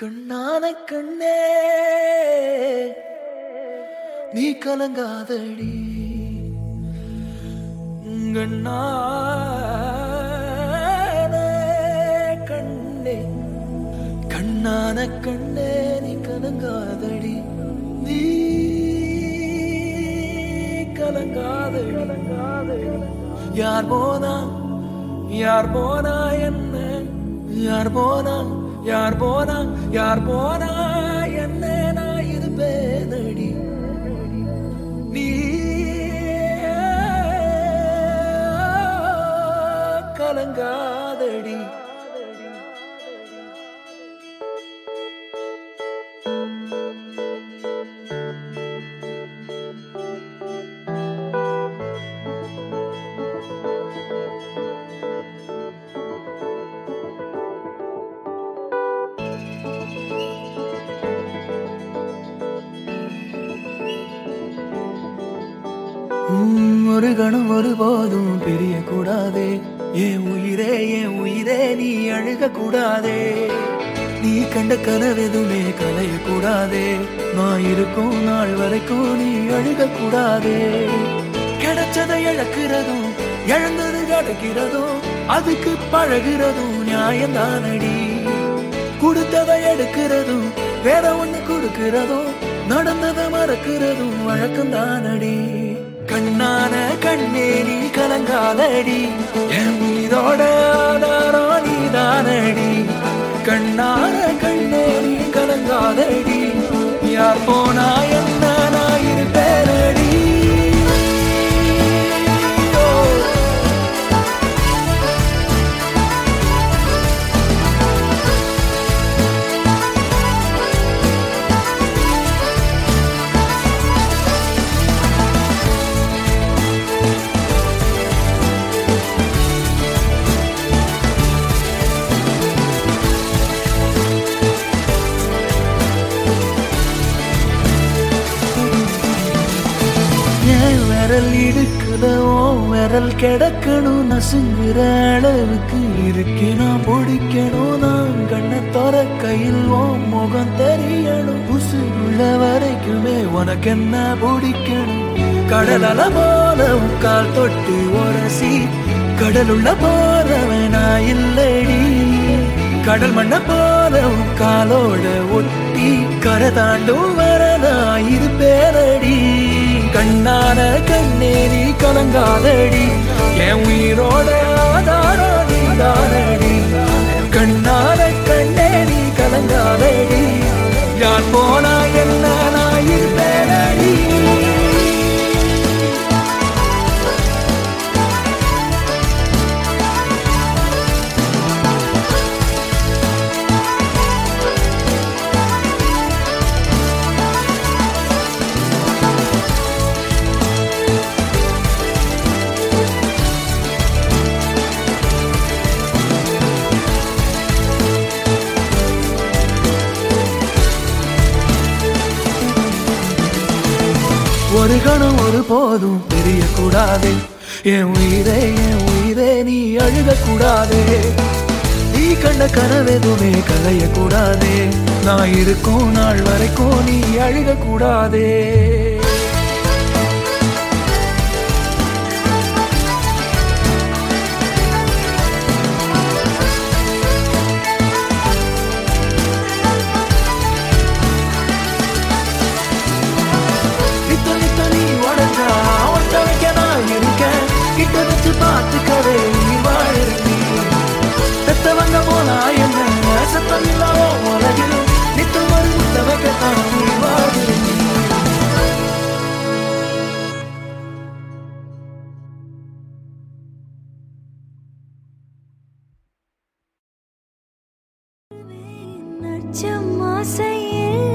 கண்ணான கண்ணே நீ கலங்காதடி. கண்ணான கண்ணே கண்ணான கண்ணே நீ கலங்காதடி. நீ கலங்காதடி. யார் போனா யார் போனா என்ன? யார் போனா யார் போனா யார் போனா ஒரு கணம் ஒரு போதும் பிரிய கூடாதே என் உயிரே என் உயிரே நீ அழுக கூடாதே நீ கண்ட கனவெதுமே கலைய கூடாதே நான் இருக்கும் நாள் வரைக்கும் நீ அழுக கூடாதே கிடைச்சதை இழக்கிறதும் இழந்தது கிடைக்கிறதும் அதுக்கு பழகிறதும் நியாயந்தானடி. கொடுத்ததை எடுக்கிறதும் வேற ஒண்ணு கொடுக்கிறதும் நடந்ததை மறக்கிறதும் வழக்கம் தானடி கண்ணான கண்ணேரி கலங்காதடி. என் உயிரோட ஆதாரம் நீ கண்ணான கண்ணேரி கலங்காதடி. யார் போனா என் விரல் இடுக்குதோ? விரல் கிடக்கணும். நசுங்குற அளவுக்கு இருக்கு நான் பிடிக்கணும். நான் கண்ணை தொற கையில் ஓ முகம் தெரியணும். உசுருள்ள வரைக்குமே உனக்கு என்ன பிடிக்கணும்? கடல் அல போல கால் தொட்டு உரசி கடலுள்ள போறவன் நான் இல்லடி. கடல் மண்ண போல காலோட ஒட்டி கரை தாண்டும் வரதா இது பேர கண்ணான கண்ணேறி கலங்காதடி என் உயிரோட ஆதாரோ நீ தானடி. ஒரு கணம் ஒரு போதும் தெரிய கூடாது என் உயிரே என் உயிரே நீ அழுக கூடாதே நீ கண்ட கனவெதுமே கலைய கூடாதே நான் இருக்கும் நாள் வரைக்கும் நீ அழுக 就莫在。